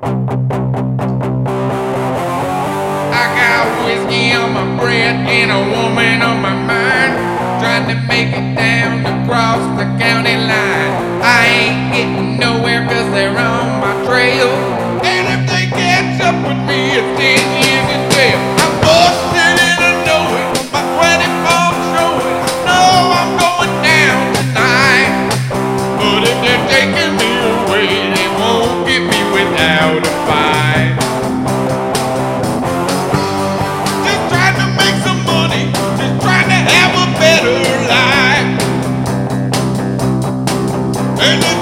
I got whiskey on my breath and a woman on my mind. Trying to make it down across the county line. I ain't getting nowhere cause they're on my trail. And if they catch up with me, it's 10 years in jail. I'm busted and I know it. My 24 showing. I know I'm going down tonight. But if they're And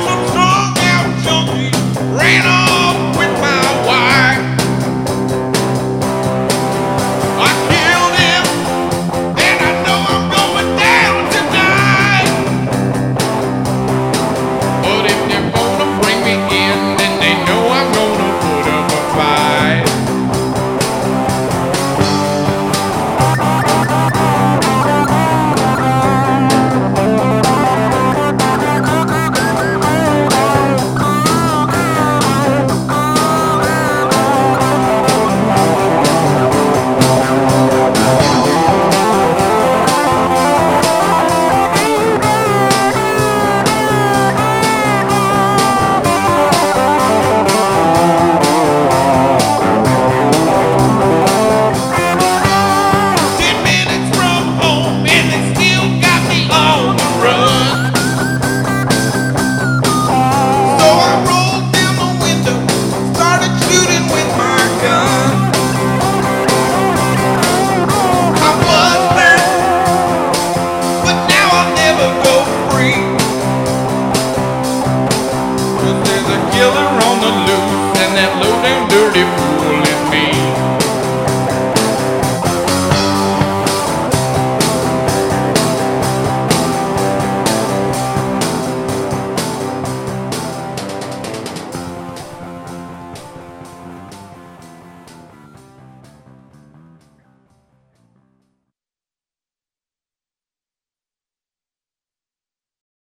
never go free.